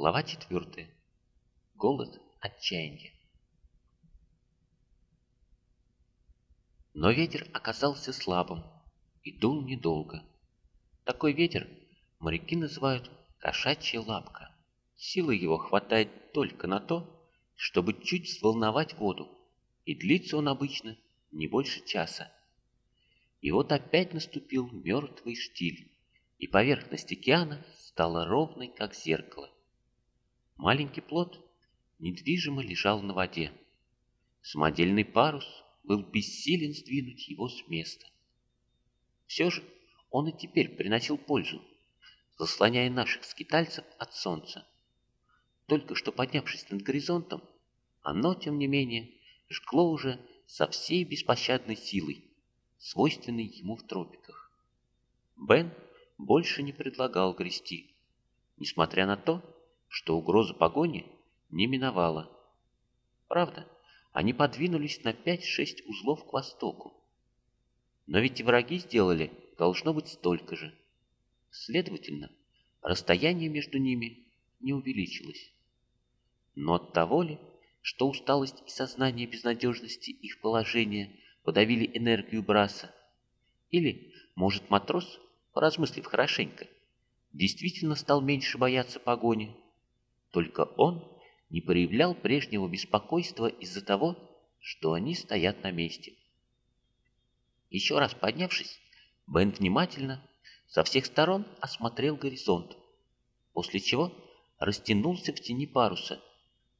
Глава четвертая. Голод отчаяния. Но ветер оказался слабым и дул недолго. Такой ветер моряки называют кошачья лапка. Силы его хватает только на то, чтобы чуть взволновать воду, и длится он обычно не больше часа. И вот опять наступил мертвый штиль, и поверхность океана стала ровной, как зеркало. Маленький плод недвижимо лежал на воде. Самодельный парус был бессилен сдвинуть его с места. Все же он и теперь приносил пользу, заслоняя наших скитальцев от солнца. Только что поднявшись над горизонтом, оно, тем не менее, жгло уже со всей беспощадной силой, свойственной ему в тропиках. Бен больше не предлагал грести, несмотря на то, что угроза погони не миновала. Правда, они подвинулись на 5-6 узлов к востоку. Но ведь и враги сделали, должно быть, столько же. Следовательно, расстояние между ними не увеличилось. Но от того ли, что усталость и сознание безнадежности их положения подавили энергию Браса? Или, может, матрос, поразмыслив хорошенько, действительно стал меньше бояться погони? Только он не проявлял прежнего беспокойства из-за того, что они стоят на месте. Еще раз поднявшись, Бен внимательно со всех сторон осмотрел горизонт, после чего растянулся в тени паруса,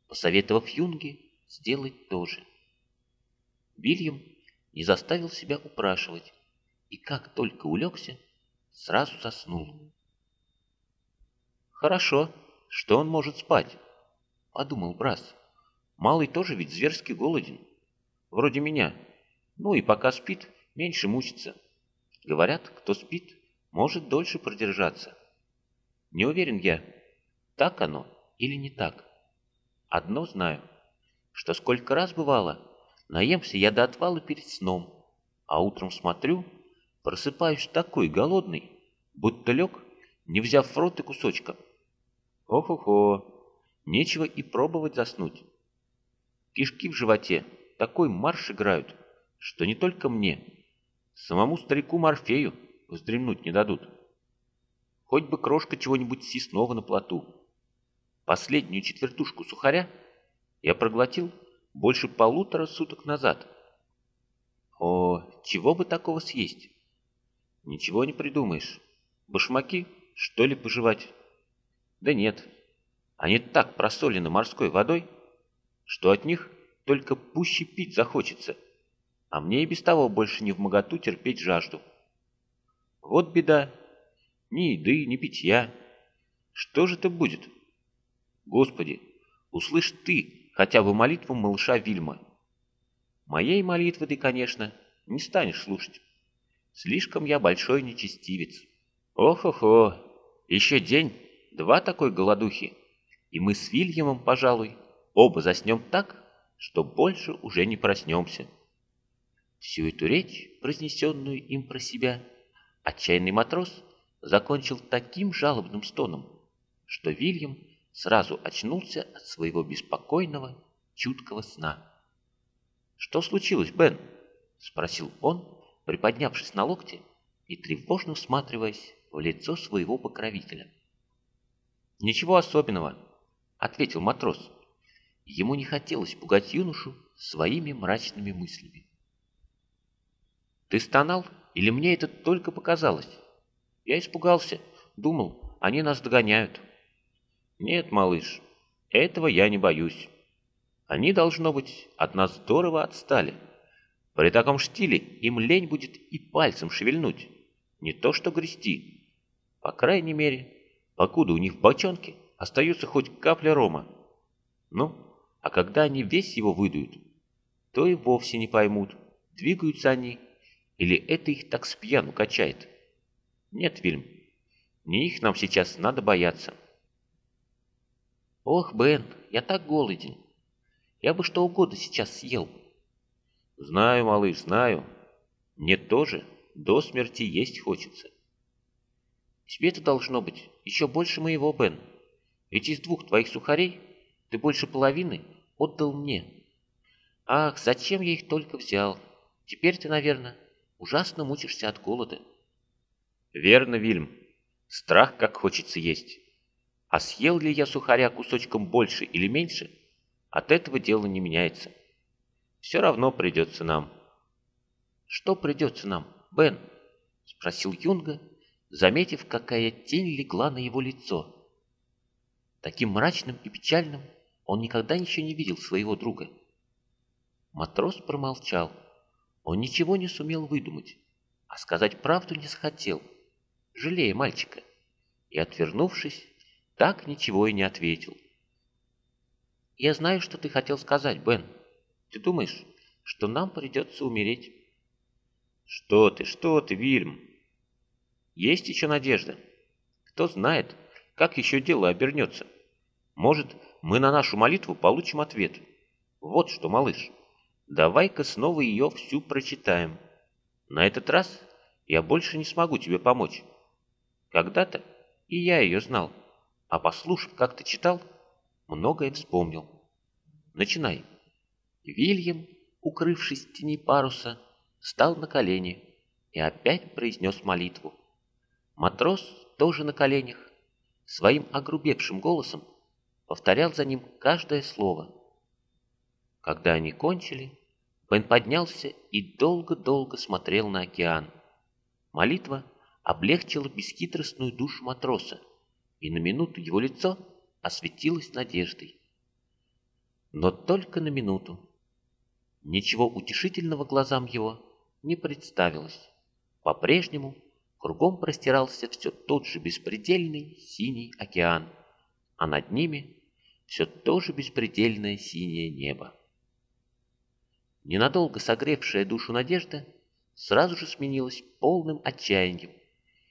посоветовав Юнге сделать то же. Вильям не заставил себя упрашивать, и как только улегся, сразу заснул. «Хорошо, что он может спать?» — подумал Брас. «Малый тоже ведь зверски голоден, вроде меня. Ну и пока спит, меньше мучится. Говорят, кто спит, может дольше продержаться. Не уверен я, так оно или не так. Одно знаю, что сколько раз бывало, наемся я до отвала перед сном, а утром смотрю, просыпаюсь такой голодный, будто лег, не взяв в рот и кусочка. Ох-охо, нечего и пробовать заснуть. Кишки в животе такой марш играют, что не только мне, самому старику Морфею вздремнуть не дадут. Хоть бы крошка чего-нибудь съестного на плоту. Последнюю четвертушку сухаря я проглотил больше полутора суток назад. О, чего бы такого съесть? Ничего не придумаешь. Башмаки, что ли, пожевать? Да нет, они так просолены морской водой, что от них только пуще пить захочется, а мне и без того больше не в моготу терпеть жажду. Вот беда, ни еды, ни питья. Что же это будет? Господи, услышь ты хотя бы молитву малыша Вильма. Моей молитвы ты, конечно, не станешь слушать. Слишком я большой нечестивец. Ох-охо, еще день, два такой голодухи, и мы с Вильямом, пожалуй, оба заснем так, что больше уже не проснемся. Всю эту речь, произнесенную им про себя, отчаянный матрос закончил таким жалобным стоном, что Вильям сразу очнулся от своего беспокойного, чуткого сна. «Что случилось, Бен?» — спросил он, приподнявшись на локте и тревожно всматриваясь в лицо своего покровителя. «Ничего особенного», — ответил матрос. Ему не хотелось пугать юношу своими мрачными мыслями. «Ты стонал, или мне это только показалось?» «Я испугался, думал, они нас догоняют». Нет, малыш, этого я не боюсь. Они, должно быть, от нас здорово отстали. При таком штиле им лень будет и пальцем шевельнуть, не то что грести. По крайней мере, покуда у них в бочонке остается хоть капля рома. Ну, а когда они весь его выдуют, то и вовсе не поймут, двигаются они или это их так спьяну качает. Нет, Вильм, не их нам сейчас надо бояться. «Ох, Бен, я так голоден. Я бы что угодно сейчас съел». «Знаю, малыш, знаю. Мне тоже до смерти есть хочется». «Тебе это должно быть еще больше моего, Бен. Ведь из двух твоих сухарей ты больше половины отдал мне. Ах, зачем я их только взял? Теперь ты, наверное, ужасно мучишься от голода. Верно, Вильм. Страх, как хочется есть. А съел ли я сухаря кусочком больше или меньше, от этого дело не меняется. Все равно придется нам. Что придется нам, Бен? Спросил Юнга, заметив, какая тень легла на его лицо. Таким мрачным и печальным он никогда еще не видел своего друга. Матрос промолчал. Он ничего не сумел выдумать, а сказать правду не захотел, жалея мальчика, и, отвернувшись, так ничего и не ответил. «Я знаю, что ты хотел сказать, Бен. Ты думаешь, что нам придется умереть?» «Что ты, что ты, Вильм? Есть еще надежда. Кто знает, как еще дело обернется. Может, мы на нашу молитву получим ответ. Вот что, малыш, давай-ка снова ее всю прочитаем. На этот раз я больше не смогу тебе помочь. Когда-то и я ее знал, а послушав, как ты читал, многое вспомнил. Начинай. Вильям, укрывшись в тени паруса, встал на колени и опять произнес молитву. Матрос, тоже на коленях, своим огрубевшим голосом повторял за ним каждое слово. Когда они кончили, Бен поднялся и долго-долго смотрел на океан. Молитва облегчила бесхитростную душу матроса, и на минуту его лицо осветилось надеждой. Но только на минуту. Ничего утешительного глазам его не представилось. По-прежнему кругом простирался все тот же беспредельный синий океан, а над ними все то же беспредельное синее небо. Ненадолго согревшая душу надежда сразу же сменилась полным отчаянием,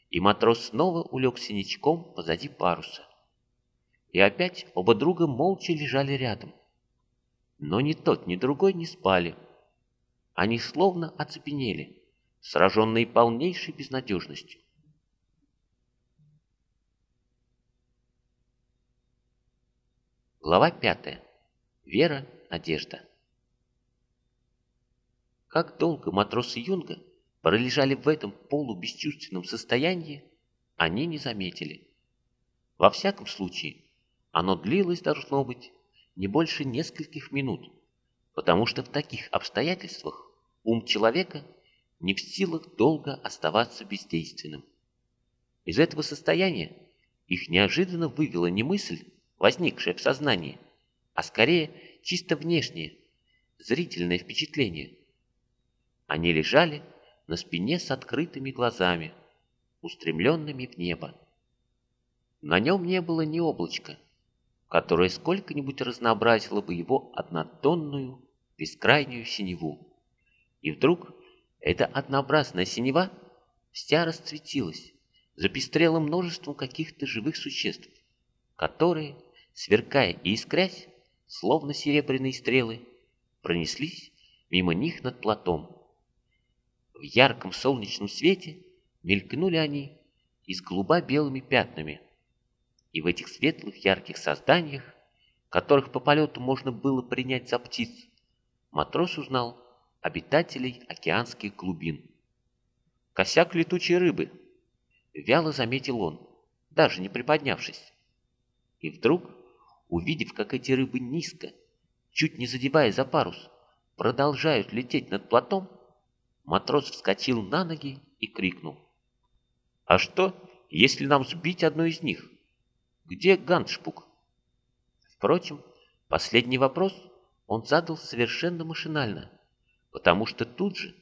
и матрос снова улегся ничком позади паруса. И опять оба друга молча лежали рядом. Но ни тот, ни другой не спали. Они словно оцепенели, сраженные полнейшей безнадежностью. Глава пятая. Вера, надежда. Как долго матросы Юнга пролежали в этом полубесчувственном состоянии, они не заметили. Во всяком случае, оно длилось, должно быть, не больше нескольких минут, потому что в таких обстоятельствах ум человека не в силах долго оставаться бездейственным. Из этого состояния их неожиданно вывела не мысль, возникшее в сознании, а скорее чисто внешнее, зрительное впечатление. Они лежали на спине с открытыми глазами, устремленными в небо. На нем не было ни облачка, которое сколько-нибудь разнообразило бы его однотонную, бескрайнюю синеву. И вдруг эта однообразная синева вся расцветилась, запестрела множеством каких-то живых существ, которые сверкая и искрясь, словно серебряные стрелы, пронеслись мимо них над платом. В ярком солнечном свете мелькнули они и с голубо-белыми пятнами. И в этих светлых ярких созданиях, которых по полету можно было принять за птиц, матрос узнал обитателей океанских глубин. Косяк летучей рыбы, вяло заметил он, даже не приподнявшись. И вдруг увидев, как эти рыбы низко, чуть не задевая за парус, продолжают лететь над платом, матрос вскочил на ноги и крикнул. «А что, если нам сбить одну из них? Где Гандшпук?» Впрочем, последний вопрос он задал совершенно машинально, потому что тут же,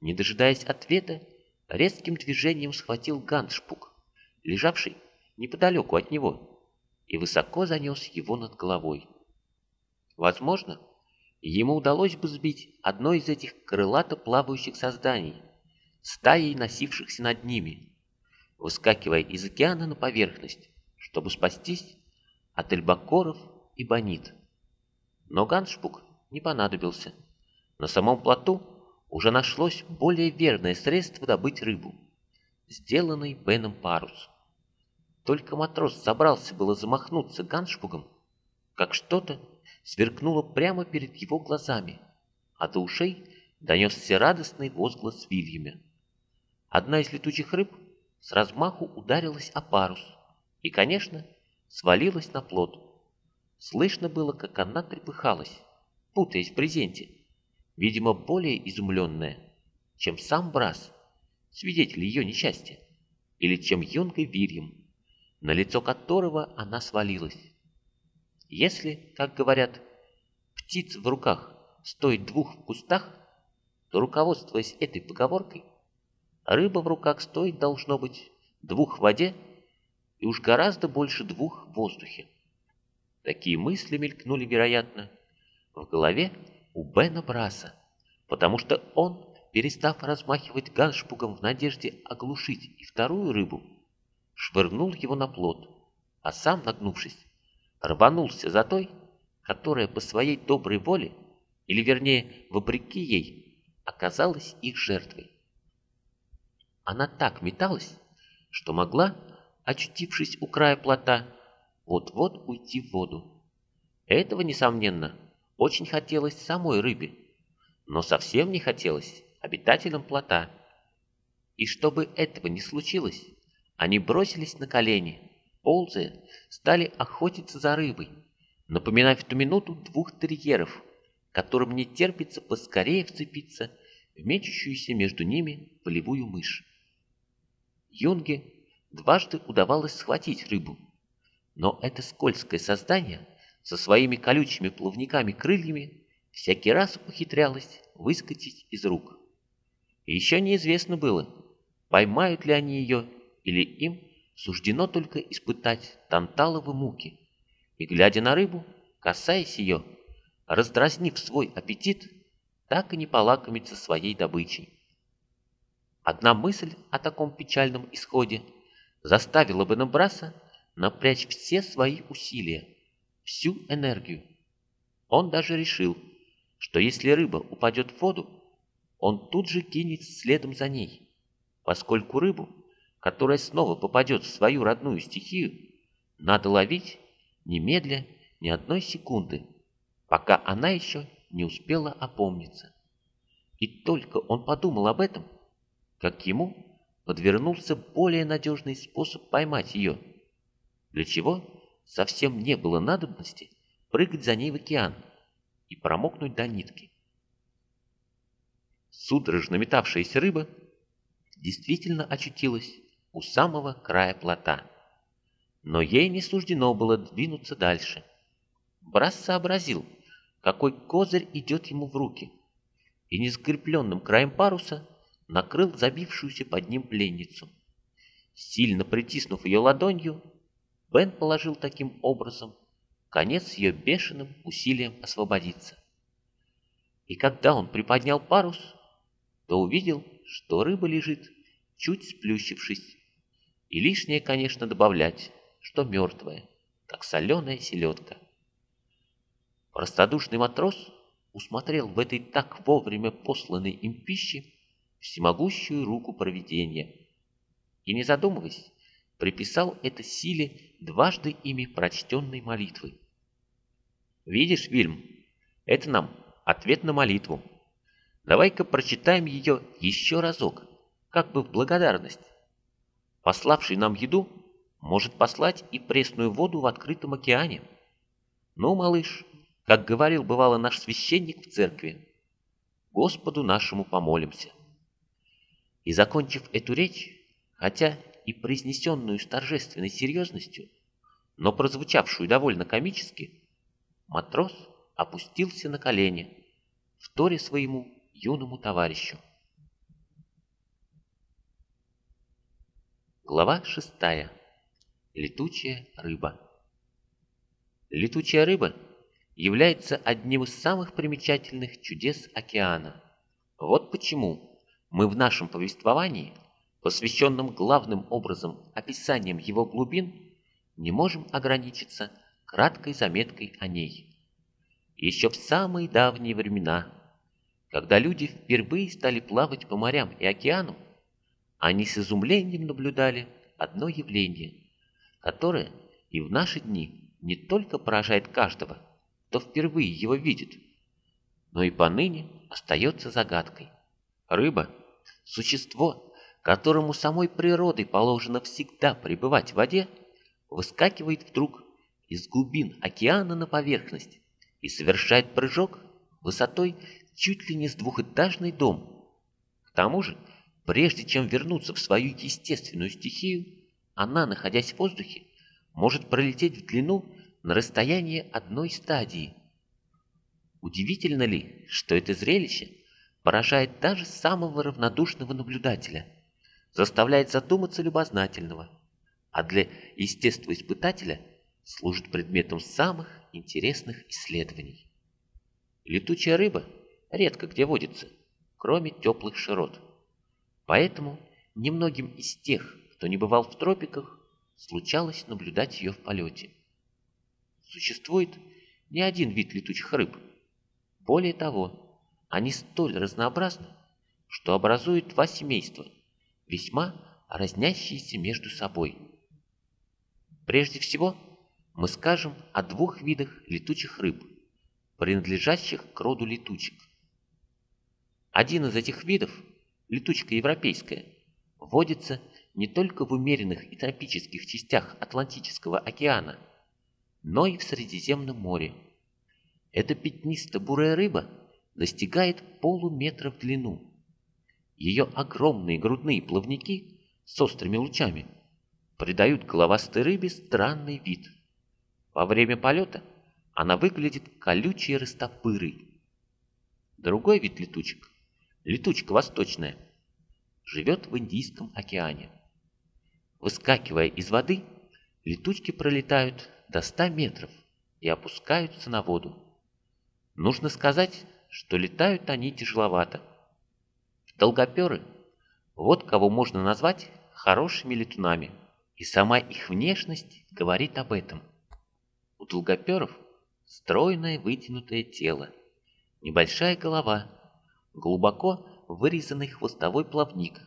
не дожидаясь ответа, резким движением схватил Гандшпук, лежавший неподалеку от него и высоко занес его над головой. Возможно, ему удалось бы сбить одно из этих крылато плавающих созданий, стаей носившихся над ними, выскакивая из океана на поверхность, чтобы спастись от альбакоров и бонит. Но Ганшпук не понадобился. На самом плоту уже нашлось более верное средство добыть рыбу, сделанный Беном парус. Только матрос забрался было замахнуться ганшпугом, как что-то сверкнуло прямо перед его глазами, а до ушей донесся радостный возглас Вильяма. Одна из летучих рыб с размаху ударилась о парус и, конечно, свалилась на плот. Слышно было, как она трепыхалась, путаясь в брезенте, видимо, более изумленная, чем сам Брас, свидетель ее несчастья, или чем юнгой Вильям, на лицо которого она свалилась. Если, как говорят, птиц в руках стоит двух в кустах, то, руководствуясь этой поговоркой, рыба в руках стоит, должно быть, двух в воде и уж гораздо больше двух в воздухе. Такие мысли мелькнули, вероятно, в голове у Бена Браса, потому что он, перестав размахивать ганшпугом в надежде оглушить и вторую рыбу, швырнул его на плот, а сам, нагнувшись, рванулся за той, которая по своей доброй воле, или вернее, вопреки ей, оказалась их жертвой. Она так металась, что могла, очутившись у края плота, вот-вот уйти в воду. Этого, несомненно, очень хотелось самой рыбе, но совсем не хотелось обитателям плота. И чтобы этого не случилось, они бросились на колени, ползая, стали охотиться за рыбой, напоминая в ту минуту двух терьеров, которым не терпится поскорее вцепиться в мечущуюся между ними полевую мышь. Юнге дважды удавалось схватить рыбу, но это скользкое создание со своими колючими плавниками-крыльями всякий раз ухитрялось выскочить из рук. Еще неизвестно было, поймают ли они ее или им суждено только испытать танталовы муки, и, глядя на рыбу, касаясь ее, раздразнив свой аппетит, так и не полакомиться своей добычей. Одна мысль о таком печальном исходе заставила бы Набраса напрячь все свои усилия, всю энергию. Он даже решил, что если рыба упадет в воду, он тут же кинется следом за ней, поскольку рыбу которая снова попадет в свою родную стихию, надо ловить немедля ни одной секунды, пока она еще не успела опомниться. И только он подумал об этом, как ему подвернулся более надежный способ поймать ее, для чего совсем не было надобности прыгать за ней в океан и промокнуть до нитки. Судорожно метавшаяся рыба действительно очутилась у самого края плота. Но ей не суждено было двинуться дальше. Брас сообразил, какой козырь идет ему в руки, и нескрепленным краем паруса накрыл забившуюся под ним пленницу. Сильно притиснув ее ладонью, Бен положил таким образом конец ее бешеным усилием освободиться. И когда он приподнял парус, то увидел, что рыба лежит, чуть сплющившись и лишнее, конечно, добавлять, что мертвая, как соленая селедка. Простодушный матрос усмотрел в этой так вовремя посланной им пищи всемогущую руку провидения и, не задумываясь, приписал это силе дважды ими прочтенной молитвы. «Видишь, Вильм, это нам ответ на молитву. Давай-ка прочитаем ее еще разок, как бы в благодарность пославший нам еду, может послать и пресную воду в открытом океане. Ну, малыш, как говорил бывало наш священник в церкви, Господу нашему помолимся. И закончив эту речь, хотя и произнесенную с торжественной серьезностью, но прозвучавшую довольно комически, матрос опустился на колени, вторя своему юному товарищу. Глава шестая. Летучая рыба. Летучая рыба является одним из самых примечательных чудес океана. Вот почему мы в нашем повествовании, посвященном главным образом описанием его глубин, не можем ограничиться краткой заметкой о ней. Еще в самые давние времена, когда люди впервые стали плавать по морям и океану, они с изумлением наблюдали одно явление, которое и в наши дни не только поражает каждого, кто впервые его видит, но и поныне остается загадкой. Рыба – существо, которому самой природой положено всегда пребывать в воде, выскакивает вдруг из глубин океана на поверхность и совершает прыжок высотой чуть ли не с двухэтажный дом. К тому же, прежде чем вернуться в свою естественную стихию, она, находясь в воздухе, может пролететь в длину на расстояние одной стадии. Удивительно ли, что это зрелище поражает даже самого равнодушного наблюдателя, заставляет задуматься любознательного, а для естествоиспытателя служит предметом самых интересных исследований. Летучая рыба редко где водится, кроме теплых широт. Поэтому немногим из тех, кто не бывал в тропиках, случалось наблюдать ее в полете. Существует не один вид летучих рыб. Более того, они столь разнообразны, что образуют два семейства, весьма разнящиеся между собой. Прежде всего, мы скажем о двух видах летучих рыб, принадлежащих к роду летучек. Один из этих видов, летучка европейская, водится не только в умеренных и тропических частях Атлантического океана, но и в Средиземном море. Эта пятнисто-бурая рыба достигает полуметра в длину. Ее огромные грудные плавники с острыми лучами придают головастой рыбе странный вид. Во время полета она выглядит колючей растопырой. Другой вид летучек, летучка восточная, живет в Индийском океане. Выскакивая из воды, летучки пролетают до 100 метров и опускаются на воду. Нужно сказать, что летают они тяжеловато. Долгоперы – вот кого можно назвать хорошими летунами, и сама их внешность говорит об этом. У долгоперов стройное вытянутое тело, небольшая голова, глубоко вырезанный хвостовой плавник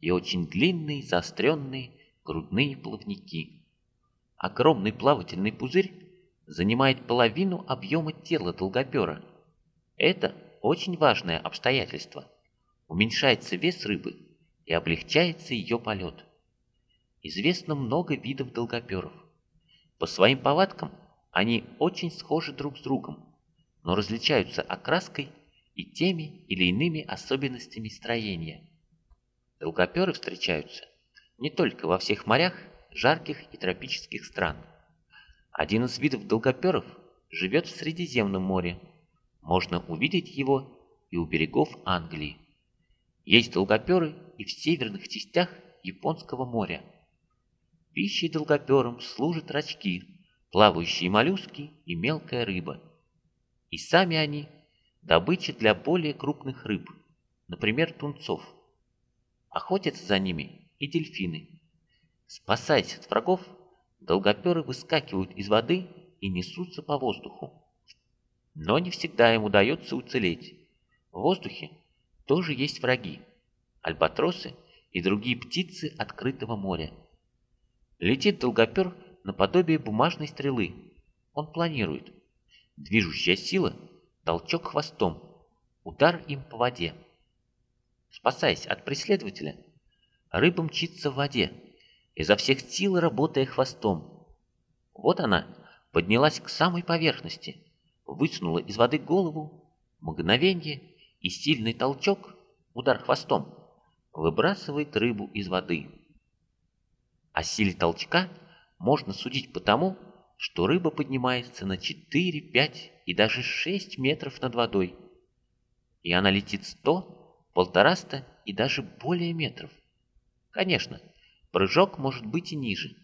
и очень длинные заостренные грудные плавники. Огромный плавательный пузырь занимает половину объема тела долгопера. Это очень важное обстоятельство. Уменьшается вес рыбы и облегчается ее полет. Известно много видов долгоперов. По своим повадкам они очень схожи друг с другом, но различаются окраской и теми или иными особенностями строения. Долгоперы встречаются не только во всех морях жарких и тропических стран. Один из видов долгоперов живет в Средиземном море. Можно увидеть его и у берегов Англии. Есть долгоперы и в северных частях Японского моря. Пищей долгоперам служат рачки, плавающие моллюски и мелкая рыба. И сами они – добыча для более крупных рыб, например, тунцов. Охотятся за ними и дельфины. Спасаясь от врагов, долгоперы выскакивают из воды и несутся по воздуху. Но не всегда им удается уцелеть. В воздухе тоже есть враги – альбатросы и другие птицы открытого моря. Летит долгопер наподобие бумажной стрелы. Он планирует. Движущая сила – толчок хвостом, удар им по воде. Спасаясь от преследователя – Рыба мчится в воде, изо всех сил работая хвостом. Вот она поднялась к самой поверхности, высунула из воды голову, мгновенье и сильный толчок, удар хвостом, выбрасывает рыбу из воды. О силе толчка можно судить потому, что рыба поднимается на 4, 5 и даже 6 метров над водой. И она летит 100, полтораста и даже более метров. Конечно, прыжок может быть и ниже,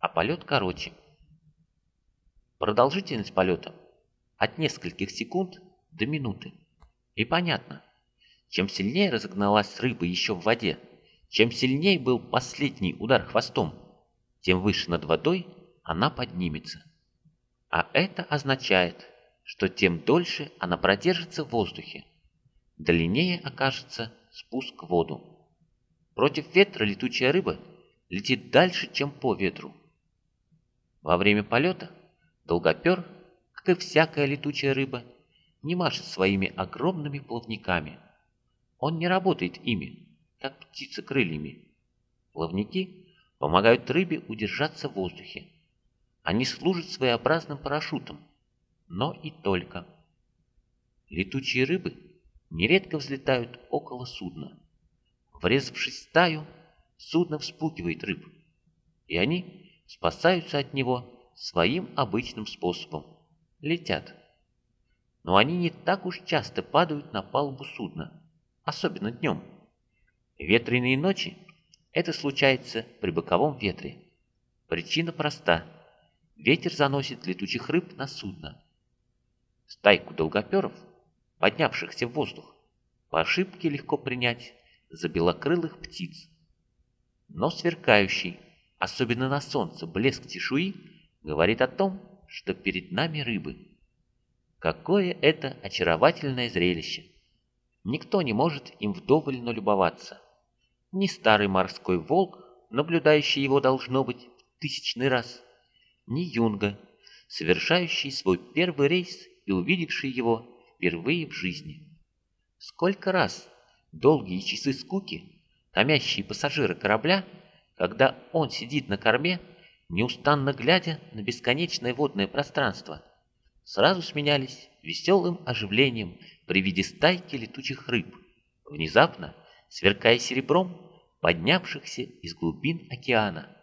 а полет короче. Продолжительность полета от нескольких секунд до минуты. И понятно, чем сильнее разогналась рыба еще в воде, чем сильнее был последний удар хвостом, тем выше над водой она поднимется. А это означает, что тем дольше она продержится в воздухе, длиннее окажется спуск в воду. Против ветра летучая рыба летит дальше, чем по ветру. Во время полета долгопер, как и всякая летучая рыба, не машет своими огромными плавниками. Он не работает ими, как птица крыльями. Плавники помогают рыбе удержаться в воздухе. Они служат своеобразным парашютом, но и только. Летучие рыбы нередко взлетают около судна. Врезавшись в стаю, судно вспугивает рыб, и они спасаются от него своим обычным способом – летят. Но они не так уж часто падают на палубу судна, особенно днем. ветреные ночи это случается при боковом ветре. Причина проста. Ветер заносит летучих рыб на судно. Стайку долгоперов, поднявшихся в воздух, по ошибке легко принять за белокрылых птиц. Но сверкающий, особенно на солнце, блеск чешуи говорит о том, что перед нами рыбы. Какое это очаровательное зрелище! Никто не может им вдоволь налюбоваться ни старый морской волк, наблюдающий его должно быть в тысячный раз, ни юнга, совершающий свой первый рейс и увидевший его впервые в жизни. Сколько раз долгие часы скуки, томящие пассажира корабля, когда он сидит на корме, неустанно глядя на бесконечное водное пространство, сразу сменялись веселым оживлением при виде стайки летучих рыб. Внезапно сверкая серебром поднявшихся из глубин океана.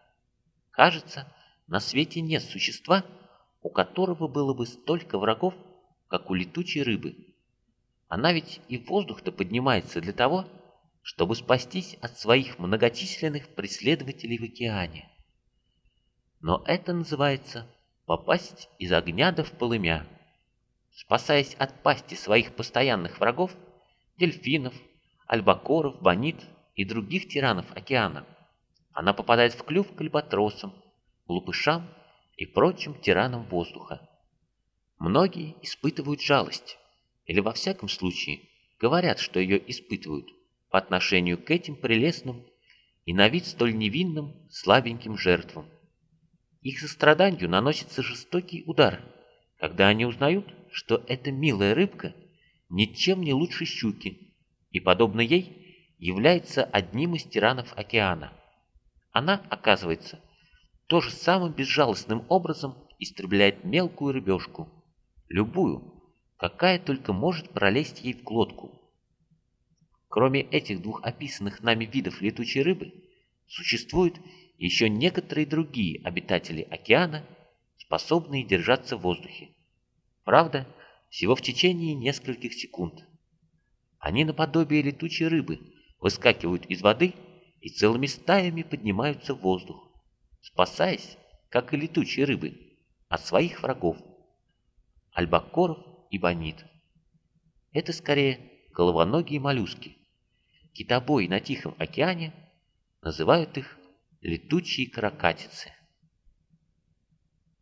Кажется, на свете нет существа, у которого было бы столько врагов, как у летучей рыбы. Она ведь и в воздух-то поднимается для того, чтобы спастись от своих многочисленных преследователей в океане. Но это называется попасть из огня до в полымя. Спасаясь от пасти своих постоянных врагов, дельфинов, альбакоров, бонит и других тиранов океана. Она попадает в клюв к альбатросам, глупышам и прочим тиранам воздуха. Многие испытывают жалость, или во всяком случае говорят, что ее испытывают по отношению к этим прелестным и на вид столь невинным слабеньким жертвам. Их состраданию наносится жестокий удар, когда они узнают, что эта милая рыбка ничем не лучше щуки, и, подобно ей, является одним из тиранов океана. Она, оказывается, тоже самым безжалостным образом истребляет мелкую рыбешку, любую, какая только может пролезть ей в глотку. Кроме этих двух описанных нами видов летучей рыбы, еще некоторые другие обитатели океана, способные держаться в воздухе. Правда, всего в течение нескольких секунд. Они наподобие летучей рыбы выскакивают из воды и целыми стаями поднимаются в воздух, спасаясь, как и летучие рыбы, от своих врагов, альбакоров и бонит. Это скорее головоногие моллюски. Китобои на Тихом океане называют их летучие каракатицы.